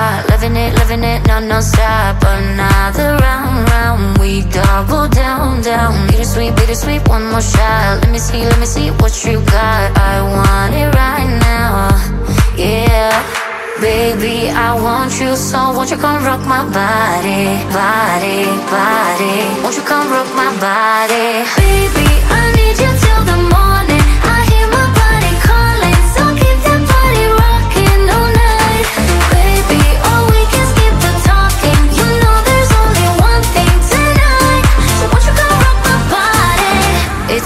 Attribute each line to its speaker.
Speaker 1: So. Living it, living it, non, non-stop. Another round, round. We double down, down. Bittersweet, bittersweet, one more shot. Let me see, let me see what you got. I want it right now. Yeah. Baby, I want you so won't you come rock my body, body, body Won't you come rock my body Baby, I